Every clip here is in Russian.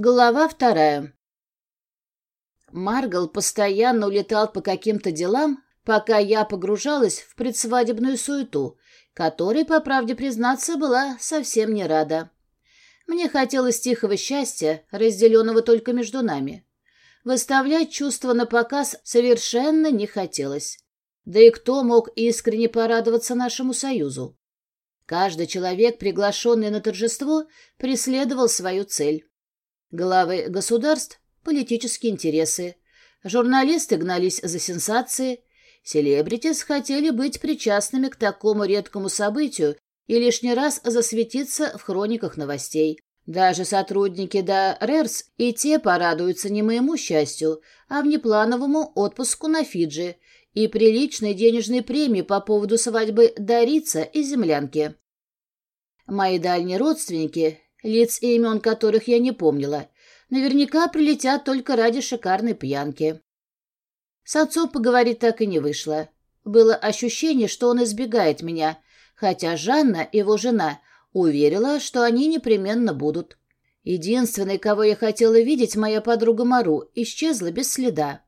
Глава вторая. Маргал постоянно улетал по каким-то делам, пока я погружалась в предсвадебную суету, которой, по правде признаться, была совсем не рада. Мне хотелось тихого счастья, разделенного только между нами. Выставлять чувства на показ совершенно не хотелось. Да и кто мог искренне порадоваться нашему союзу? Каждый человек, приглашенный на торжество, преследовал свою цель. Главы государств – политические интересы. Журналисты гнались за сенсации. Селебритис хотели быть причастными к такому редкому событию и лишний раз засветиться в хрониках новостей. Даже сотрудники да РЭРС и те порадуются не моему счастью, а внеплановому отпуску на Фиджи и приличной денежной премии по поводу свадьбы Дарица и землянки. Мои дальние родственники, лиц и имен которых я не помнила, наверняка прилетят только ради шикарной пьянки. С отцом поговорить так и не вышло. Было ощущение, что он избегает меня, хотя Жанна, его жена, уверила, что они непременно будут. Единственной, кого я хотела видеть, моя подруга Мару, исчезла без следа.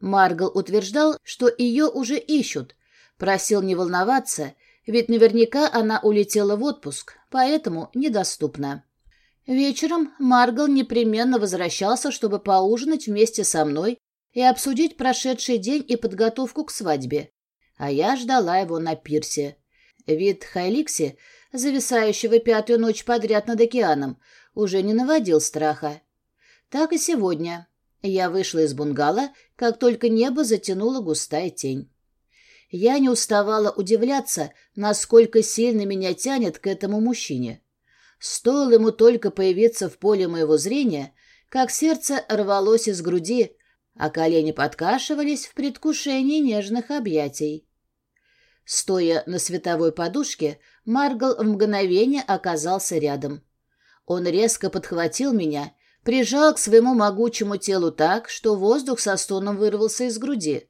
Маргал утверждал, что ее уже ищут, просил не волноваться, ведь наверняка она улетела в отпуск, поэтому недоступна. Вечером Маргал непременно возвращался, чтобы поужинать вместе со мной и обсудить прошедший день и подготовку к свадьбе. А я ждала его на пирсе. Вид Хайликси, зависающего пятую ночь подряд над океаном, уже не наводил страха. Так и сегодня. Я вышла из бунгало, как только небо затянула густая тень. Я не уставала удивляться, насколько сильно меня тянет к этому мужчине. Стоило ему только появиться в поле моего зрения, как сердце рвалось из груди, а колени подкашивались в предвкушении нежных объятий. Стоя на световой подушке, Маргал в мгновение оказался рядом. Он резко подхватил меня, прижал к своему могучему телу так, что воздух со стоном вырвался из груди.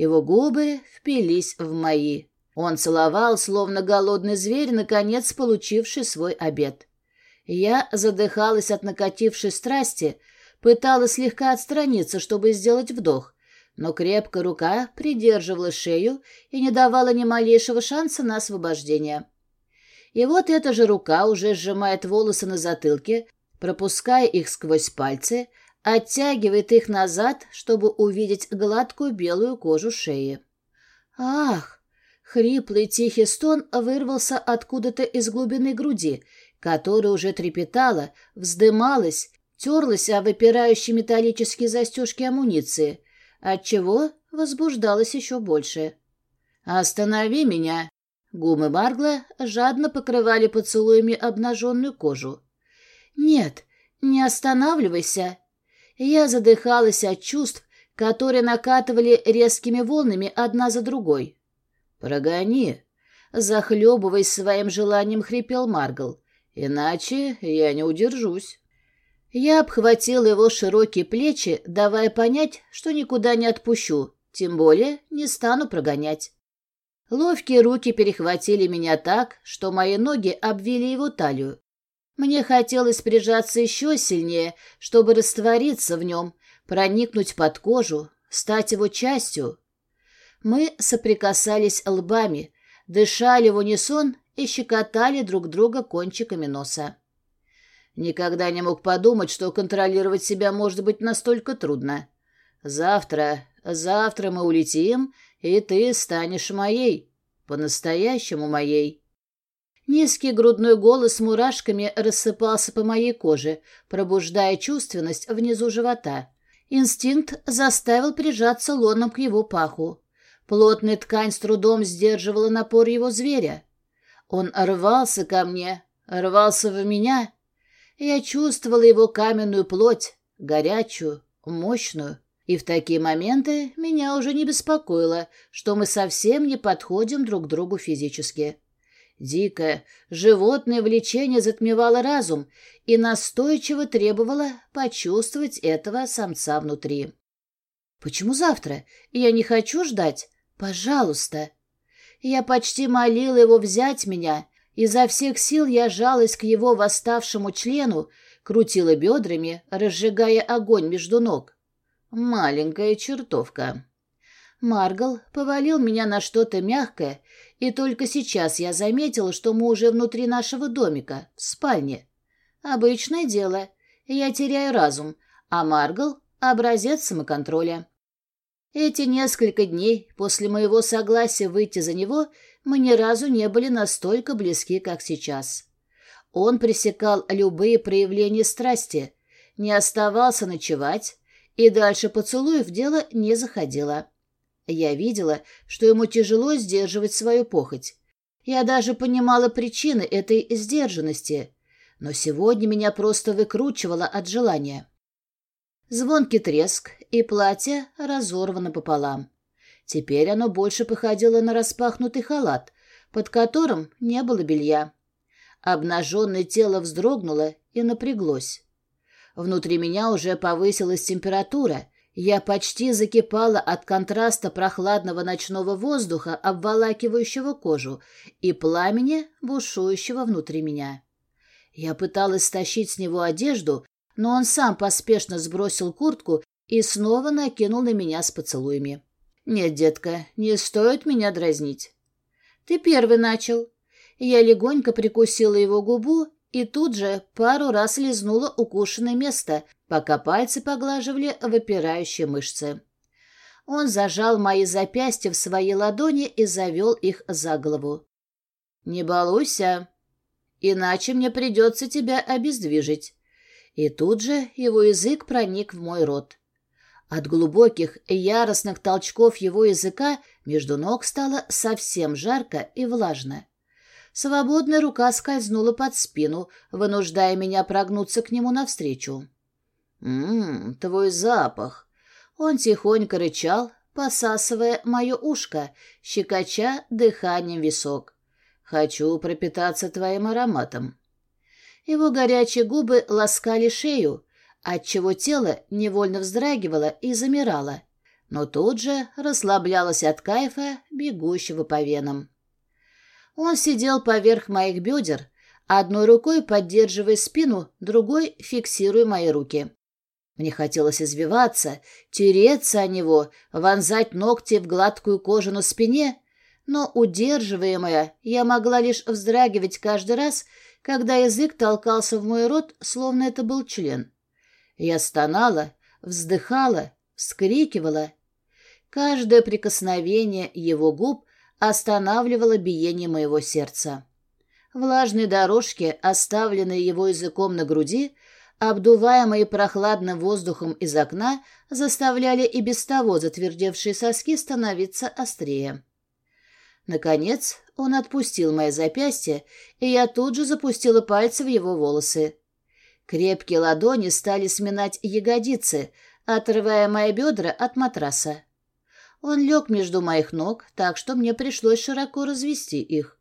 Его губы впились в мои. Он целовал, словно голодный зверь, наконец получивший свой обед. Я задыхалась от накатившей страсти, пыталась слегка отстраниться, чтобы сделать вдох, но крепкая рука придерживала шею и не давала ни малейшего шанса на освобождение. И вот эта же рука уже сжимает волосы на затылке, пропуская их сквозь пальцы, оттягивает их назад, чтобы увидеть гладкую белую кожу шеи. «Ах!» Хриплый тихий стон вырвался откуда-то из глубины груди, которая уже трепетала, вздымалась, терлась о выпирающие металлические застежки амуниции, отчего возбуждалась еще больше. «Останови меня!» Гумы Маргла жадно покрывали поцелуями обнаженную кожу. «Нет, не останавливайся!» Я задыхалась от чувств, которые накатывали резкими волнами одна за другой. «Прогони!» Захлебываясь своим желанием, хрипел Маргл. «Иначе я не удержусь». Я обхватил его широкие плечи, давая понять, что никуда не отпущу, тем более не стану прогонять. Ловкие руки перехватили меня так, что мои ноги обвили его талию. Мне хотелось прижаться еще сильнее, чтобы раствориться в нем, проникнуть под кожу, стать его частью. Мы соприкасались лбами, дышали в унисон и щекотали друг друга кончиками носа. Никогда не мог подумать, что контролировать себя может быть настолько трудно. Завтра, завтра мы улетим, и ты станешь моей, по-настоящему моей. Низкий грудной голос мурашками рассыпался по моей коже, пробуждая чувственность внизу живота. Инстинкт заставил прижаться лоном к его паху. Плотная ткань с трудом сдерживала напор его зверя. Он рвался ко мне, рвался в меня. Я чувствовала его каменную плоть, горячую, мощную. И в такие моменты меня уже не беспокоило, что мы совсем не подходим друг другу физически. Дикое, животное влечение затмевало разум и настойчиво требовало почувствовать этого самца внутри. «Почему завтра? Я не хочу ждать. Пожалуйста. Я почти молила его взять меня. Изо всех сил я жалась к его восставшему члену, крутила бедрами, разжигая огонь между ног. Маленькая чертовка. Маргал повалил меня на что-то мягкое, и только сейчас я заметила, что мы уже внутри нашего домика, в спальне. Обычное дело. Я теряю разум, а Маргал — образец самоконтроля. Эти несколько дней после моего согласия выйти за него мы ни разу не были настолько близки, как сейчас. Он пресекал любые проявления страсти, не оставался ночевать, и дальше поцелуев дело не заходило. Я видела, что ему тяжело сдерживать свою похоть. Я даже понимала причины этой сдержанности, но сегодня меня просто выкручивало от желания. Звонкий треск, и платье разорвано пополам. Теперь оно больше походило на распахнутый халат, под которым не было белья. Обнаженное тело вздрогнуло и напряглось. Внутри меня уже повысилась температура. Я почти закипала от контраста прохладного ночного воздуха, обволакивающего кожу, и пламени, бушующего внутри меня. Я пыталась стащить с него одежду, но он сам поспешно сбросил куртку и снова накинул на меня с поцелуями. «Нет, детка, не стоит меня дразнить». «Ты первый начал». Я легонько прикусила его губу и тут же пару раз лизнула укушенное место, пока пальцы поглаживали выпирающие мышцы. Он зажал мои запястья в свои ладони и завел их за голову. «Не балуйся, иначе мне придется тебя обездвижить». И тут же его язык проник в мой рот. От глубоких яростных толчков его языка между ног стало совсем жарко и влажно. Свободная рука скользнула под спину, вынуждая меня прогнуться к нему навстречу. «Ммм, твой запах!» Он тихонько рычал, посасывая мое ушко, щекоча дыханием висок. «Хочу пропитаться твоим ароматом». Его горячие губы ласкали шею, отчего тело невольно вздрагивало и замирало, но тут же расслаблялось от кайфа, бегущего по венам. Он сидел поверх моих бедер, одной рукой поддерживая спину, другой фиксируя мои руки. Мне хотелось извиваться, тереться о него, вонзать ногти в гладкую кожу на спине, но, удерживаемая, я могла лишь вздрагивать каждый раз, когда язык толкался в мой рот, словно это был член. Я стонала, вздыхала, вскрикивала. Каждое прикосновение его губ останавливало биение моего сердца. Влажные дорожки, оставленные его языком на груди, обдуваемые прохладным воздухом из окна, заставляли и без того затвердевшие соски становиться острее. Наконец он отпустил мои запястья, и я тут же запустила пальцы в его волосы. Крепкие ладони стали сминать ягодицы, отрывая мои бедра от матраса. Он лег между моих ног, так что мне пришлось широко развести их.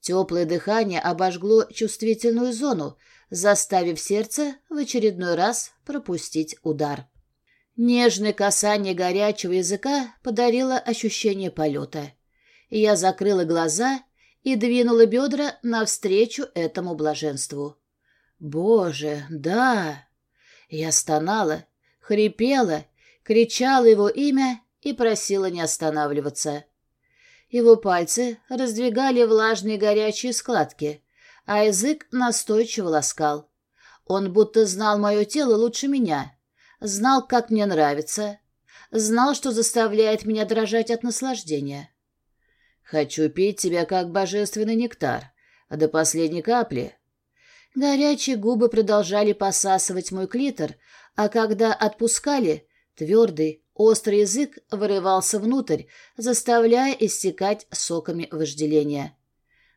Теплое дыхание обожгло чувствительную зону, заставив сердце в очередной раз пропустить удар. Нежное касание горячего языка подарило ощущение полета. Я закрыла глаза и двинула бедра навстречу этому блаженству. «Боже, да!» Я стонала, хрипела, кричала его имя и просила не останавливаться. Его пальцы раздвигали влажные горячие складки, а язык настойчиво ласкал. Он будто знал мое тело лучше меня, знал, как мне нравится, знал, что заставляет меня дрожать от наслаждения. «Хочу пить тебя, как божественный нектар, до последней капли». Горячие губы продолжали посасывать мой клитор, а когда отпускали, твердый, Острый язык вырывался внутрь, заставляя истекать соками вожделения.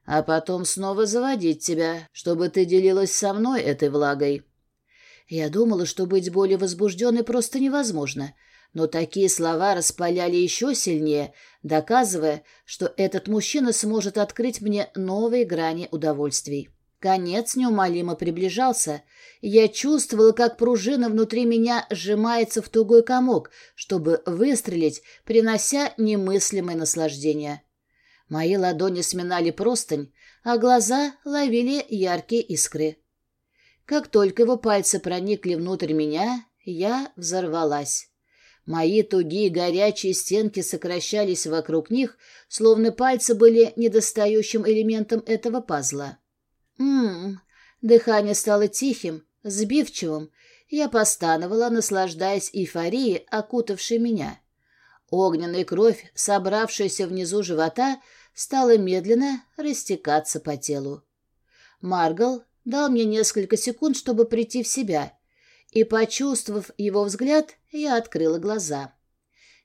А потом снова заводить тебя, чтобы ты делилась со мной этой влагой. Я думала, что быть более возбужденной просто невозможно, но такие слова распаляли еще сильнее, доказывая, что этот мужчина сможет открыть мне новые грани удовольствий. Конец неумолимо приближался. Я чувствовала, как пружина внутри меня сжимается в тугой комок, чтобы выстрелить, принося немыслимое наслаждение. Мои ладони сминали простынь, а глаза ловили яркие искры. Как только его пальцы проникли внутрь меня, я взорвалась. Мои тугие горячие стенки сокращались вокруг них, словно пальцы были недостающим элементом этого пазла. Ммм, дыхание стало тихим, сбивчивым. Я постановала, наслаждаясь эйфорией, окутавшей меня. Огненная кровь, собравшаяся внизу живота, стала медленно растекаться по телу. Маргал дал мне несколько секунд, чтобы прийти в себя, и, почувствовав его взгляд, я открыла глаза.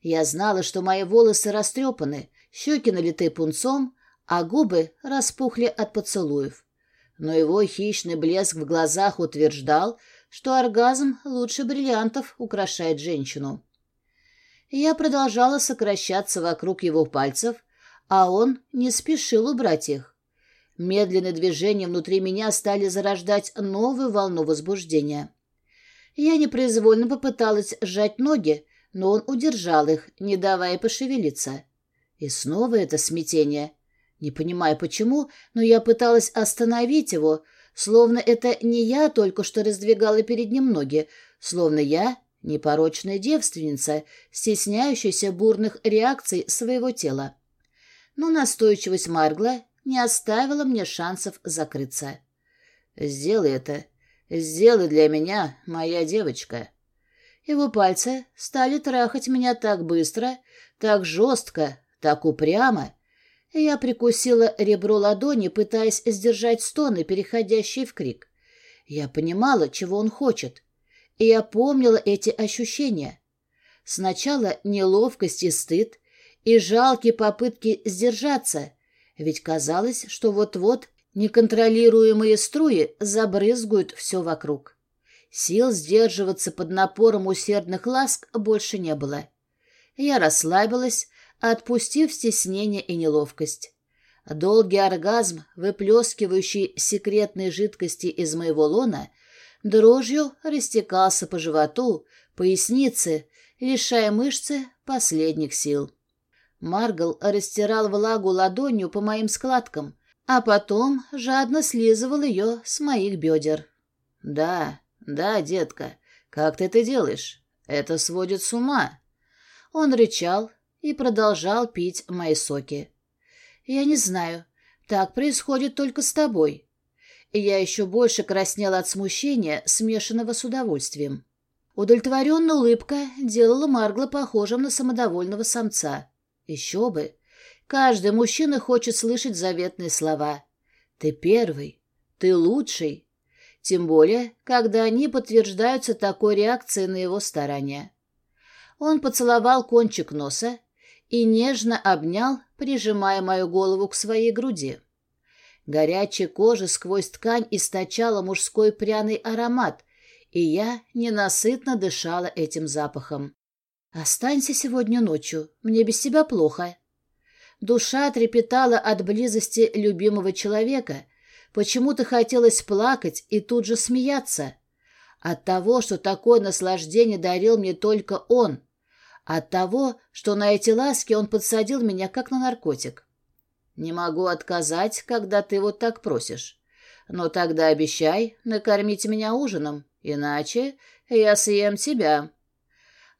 Я знала, что мои волосы растрепаны, щеки налиты пунцом, а губы распухли от поцелуев. Но его хищный блеск в глазах утверждал, что оргазм лучше бриллиантов украшает женщину. Я продолжала сокращаться вокруг его пальцев, а он не спешил убрать их. Медленные движения внутри меня стали зарождать новую волну возбуждения. Я непроизвольно попыталась сжать ноги, но он удержал их, не давая пошевелиться. И снова это смятение. Не понимаю почему, но я пыталась остановить его, словно это не я только что раздвигала перед ним ноги, словно я непорочная девственница, стесняющаяся бурных реакций своего тела. Но настойчивость Маргла не оставила мне шансов закрыться. «Сделай это. Сделай для меня, моя девочка». Его пальцы стали трахать меня так быстро, так жестко, так упрямо. Я прикусила ребро ладони, пытаясь сдержать стоны, переходящие в крик. Я понимала, чего он хочет, и я помнила эти ощущения. Сначала неловкость и стыд, и жалкие попытки сдержаться, ведь казалось, что вот-вот неконтролируемые струи забрызгают все вокруг. Сил сдерживаться под напором усердных ласк больше не было. Я расслабилась, отпустив стеснение и неловкость. Долгий оргазм, выплескивающий секретные жидкости из моего лона, дрожью растекался по животу, пояснице, лишая мышцы последних сил. Маргал растирал влагу ладонью по моим складкам, а потом жадно слизывал ее с моих бедер. «Да, да, детка, как ты это делаешь? Это сводит с ума». Он рычал и продолжал пить мои соки. «Я не знаю, так происходит только с тобой». Я еще больше краснела от смущения, смешанного с удовольствием. Удовлетворенная улыбка делала Маргла похожим на самодовольного самца. Еще бы. Каждый мужчина хочет слышать заветные слова. Ты первый. Ты лучший. Тем более, когда они подтверждаются такой реакцией на его старания. Он поцеловал кончик носа и нежно обнял, прижимая мою голову к своей груди. Горячая кожа сквозь ткань источала мужской пряный аромат, и я ненасытно дышала этим запахом. «Останься сегодня ночью, мне без тебя плохо». Душа трепетала от близости любимого человека, почему-то хотелось плакать и тут же смеяться. От того, что такое наслаждение дарил мне только он. От того, что на эти ласки он подсадил меня как на наркотик. Не могу отказать, когда ты вот так просишь. Но тогда обещай накормить меня ужином, иначе я съем тебя.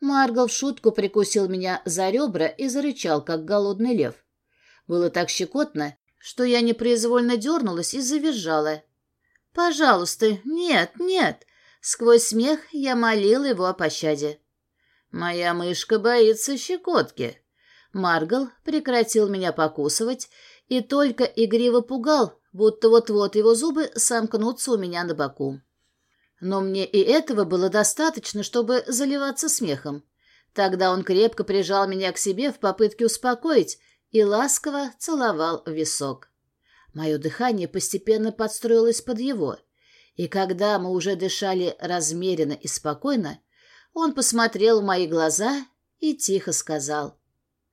Маргал в шутку прикусил меня за ребра и зарычал, как голодный лев. Было так щекотно, что я непроизвольно дернулась и завизжала. «Пожалуйста, нет, нет!» Сквозь смех я молила его о пощаде. «Моя мышка боится щекотки». Маргал прекратил меня покусывать и только игриво пугал, будто вот-вот его зубы сомкнутся у меня на боку. Но мне и этого было достаточно, чтобы заливаться смехом. Тогда он крепко прижал меня к себе в попытке успокоить и ласково целовал в висок. Мое дыхание постепенно подстроилось под его, и когда мы уже дышали размеренно и спокойно, он посмотрел в мои глаза и тихо сказал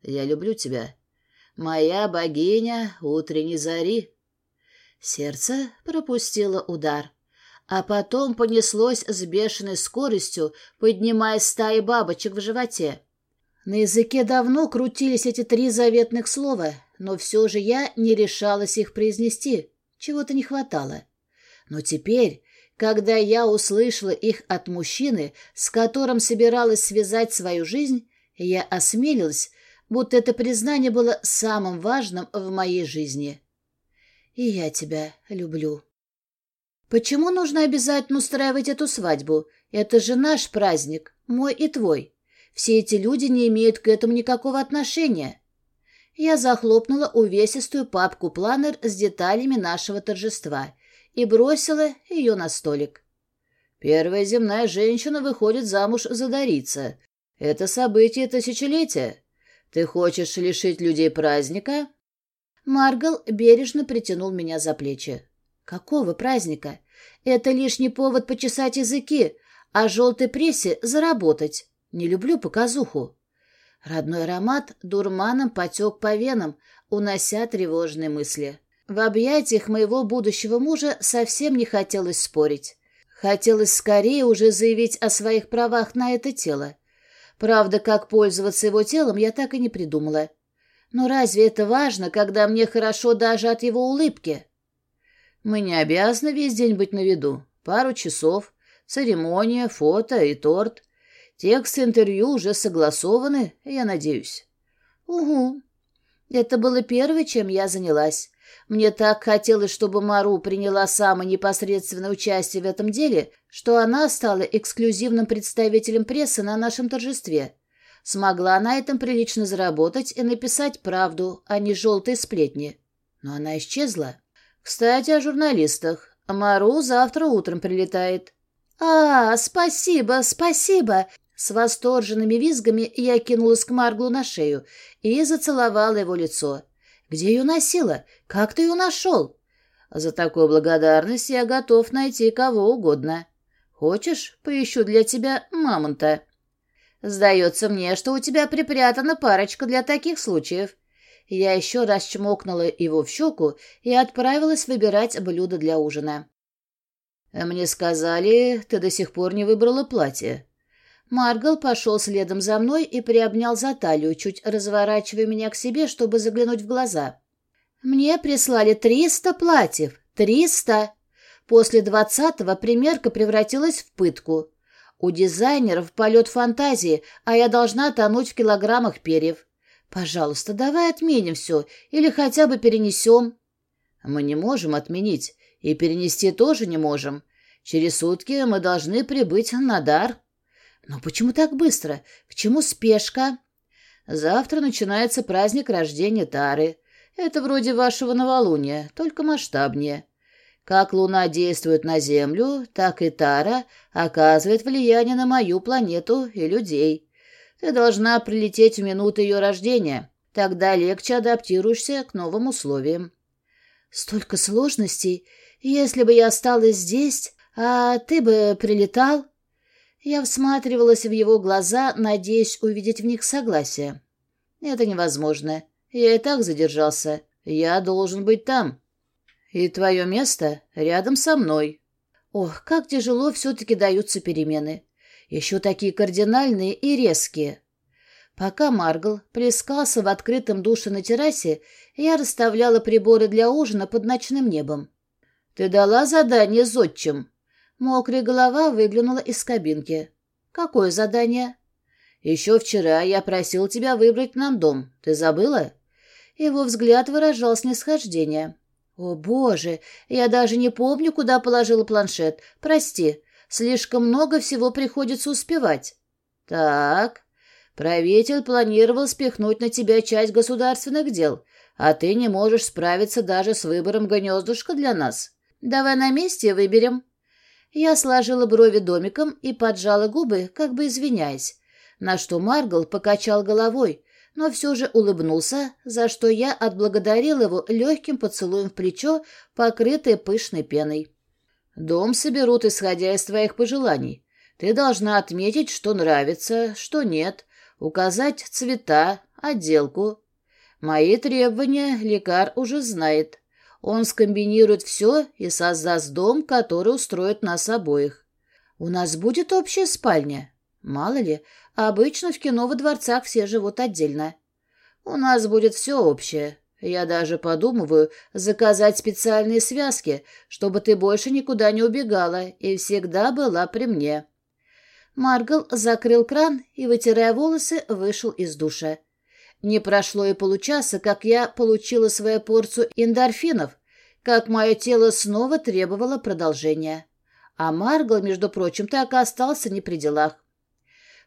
«Я люблю тебя, моя богиня утренней зари». Сердце пропустило удар а потом понеслось с бешеной скоростью, поднимая стаи бабочек в животе. На языке давно крутились эти три заветных слова, но все же я не решалась их произнести, чего-то не хватало. Но теперь, Когда я услышала их от мужчины, с которым собиралась связать свою жизнь, я осмелилась, будто это признание было самым важным в моей жизни. И я тебя люблю. Почему нужно обязательно устраивать эту свадьбу? Это же наш праздник, мой и твой. Все эти люди не имеют к этому никакого отношения. Я захлопнула увесистую папку-планер с деталями нашего торжества и бросила ее на столик. Первая земная женщина выходит замуж за Дарица. Это событие тысячелетия. Ты хочешь лишить людей праздника? Маргал бережно притянул меня за плечи. Какого праздника? Это лишний повод почесать языки, а желтой прессе заработать. Не люблю показуху. Родной аромат дурманом потек по венам, унося тревожные мысли. В объятиях моего будущего мужа совсем не хотелось спорить. Хотелось скорее уже заявить о своих правах на это тело. Правда, как пользоваться его телом, я так и не придумала. Но разве это важно, когда мне хорошо даже от его улыбки? Мы не обязаны весь день быть на виду. Пару часов, церемония, фото и торт. Текст интервью уже согласованы, я надеюсь. Угу. Это было первое, чем я занялась. Мне так хотелось, чтобы Мару приняла самое непосредственное участие в этом деле, что она стала эксклюзивным представителем прессы на нашем торжестве. Смогла на этом прилично заработать и написать правду, а не желтые сплетни. Но она исчезла. Кстати, о журналистах. Мару завтра утром прилетает. «А, спасибо, спасибо!» С восторженными визгами я кинулась к Марглу на шею и зацеловала его лицо. «Где ее носила? Как ты ее нашел?» «За такую благодарность я готов найти кого угодно. Хочешь, поищу для тебя мамонта?» «Сдается мне, что у тебя припрятана парочка для таких случаев». Я еще раз чмокнула его в щеку и отправилась выбирать блюдо для ужина. «Мне сказали, ты до сих пор не выбрала платье», Маргал пошел следом за мной и приобнял за талию, чуть разворачивая меня к себе, чтобы заглянуть в глаза. «Мне прислали триста платьев. Триста!» После двадцатого примерка превратилась в пытку. У дизайнеров полет фантазии, а я должна тонуть в килограммах перьев. Пожалуйста, давай отменим все или хотя бы перенесем. Мы не можем отменить, и перенести тоже не можем. Через сутки мы должны прибыть на дар. Но почему так быстро? К чему спешка? Завтра начинается праздник рождения Тары. Это вроде вашего новолуния, только масштабнее. Как Луна действует на Землю, так и Тара оказывает влияние на мою планету и людей. Ты должна прилететь в минуту ее рождения. Тогда легче адаптируешься к новым условиям. Столько сложностей. Если бы я осталась здесь, а ты бы прилетал... Я всматривалась в его глаза, надеясь увидеть в них согласие. «Это невозможно. Я и так задержался. Я должен быть там. И твое место рядом со мной». Ох, как тяжело все-таки даются перемены. Еще такие кардинальные и резкие. Пока Маргл плескался в открытом душе на террасе, я расставляла приборы для ужина под ночным небом. «Ты дала задание зодчим?» Мокрая голова выглянула из кабинки. «Какое задание?» «Еще вчера я просил тебя выбрать нам дом. Ты забыла?» Его взгляд выражал снисхождение. «О, боже! Я даже не помню, куда положила планшет. Прости, слишком много всего приходится успевать». «Так, правитель планировал спихнуть на тебя часть государственных дел, а ты не можешь справиться даже с выбором гнездушка для нас. Давай на месте выберем». Я сложила брови домиком и поджала губы, как бы извиняясь, на что Маргл покачал головой, но все же улыбнулся, за что я отблагодарила его легким поцелуем в плечо, покрытое пышной пеной. «Дом соберут, исходя из твоих пожеланий. Ты должна отметить, что нравится, что нет, указать цвета, отделку. Мои требования лекар уже знает. Он скомбинирует все и создаст дом, который устроит нас обоих. У нас будет общая спальня. Мало ли, обычно в кино во дворцах все живут отдельно. У нас будет все общее. Я даже подумываю заказать специальные связки, чтобы ты больше никуда не убегала и всегда была при мне». Маргал закрыл кран и, вытирая волосы, вышел из душа. Не прошло и получаса, как я получила свою порцию эндорфинов, как мое тело снова требовало продолжения. А Маргал, между прочим, так и остался не при делах.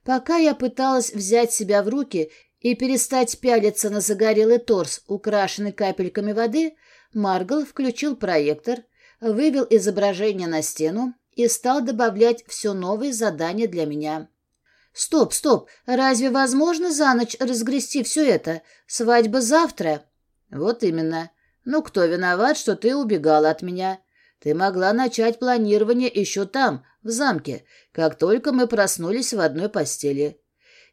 Пока я пыталась взять себя в руки и перестать пялиться на загорелый торс, украшенный капельками воды, Маргал включил проектор, вывел изображение на стену и стал добавлять все новые задания для меня. «Стоп, стоп! Разве возможно за ночь разгрести все это? Свадьба завтра?» «Вот именно. Ну, кто виноват, что ты убегала от меня? Ты могла начать планирование еще там, в замке, как только мы проснулись в одной постели.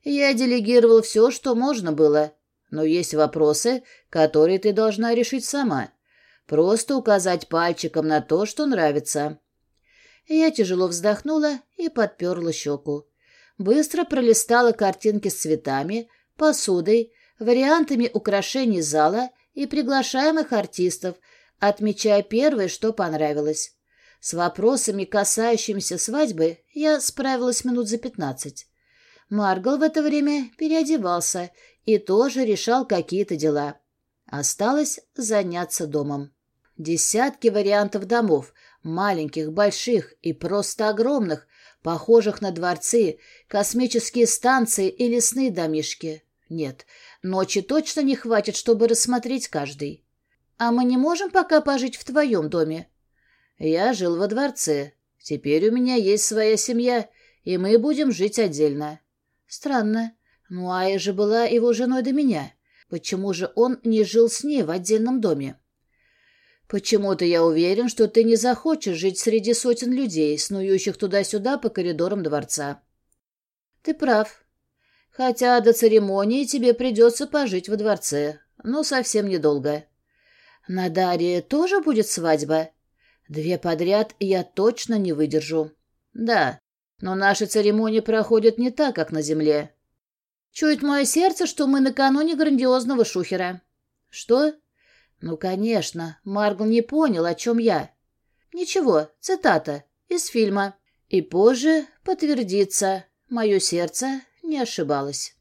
Я делегировал все, что можно было, но есть вопросы, которые ты должна решить сама. Просто указать пальчиком на то, что нравится». Я тяжело вздохнула и подперла щеку быстро пролистала картинки с цветами, посудой, вариантами украшений зала и приглашаемых артистов, отмечая первое, что понравилось. С вопросами, касающимися свадьбы, я справилась минут за пятнадцать. Маргал в это время переодевался и тоже решал какие-то дела. Осталось заняться домом. Десятки вариантов домов, маленьких, больших и просто огромных, похожих на дворцы, космические станции и лесные домишки. Нет, ночи точно не хватит, чтобы рассмотреть каждый. А мы не можем пока пожить в твоем доме? Я жил во дворце. Теперь у меня есть своя семья, и мы будем жить отдельно. Странно. Ну, Ая же была его женой до меня. Почему же он не жил с ней в отдельном доме? «Почему-то я уверен, что ты не захочешь жить среди сотен людей, снующих туда-сюда по коридорам дворца». «Ты прав. Хотя до церемонии тебе придется пожить во дворце, но совсем недолго. На Дарье тоже будет свадьба? Две подряд я точно не выдержу. Да, но наши церемонии проходят не так, как на земле. Чует мое сердце, что мы накануне грандиозного шухера». «Что?» Ну, конечно, Маргл не понял, о чем я. Ничего, цитата из фильма. И позже подтвердится, мое сердце не ошибалось.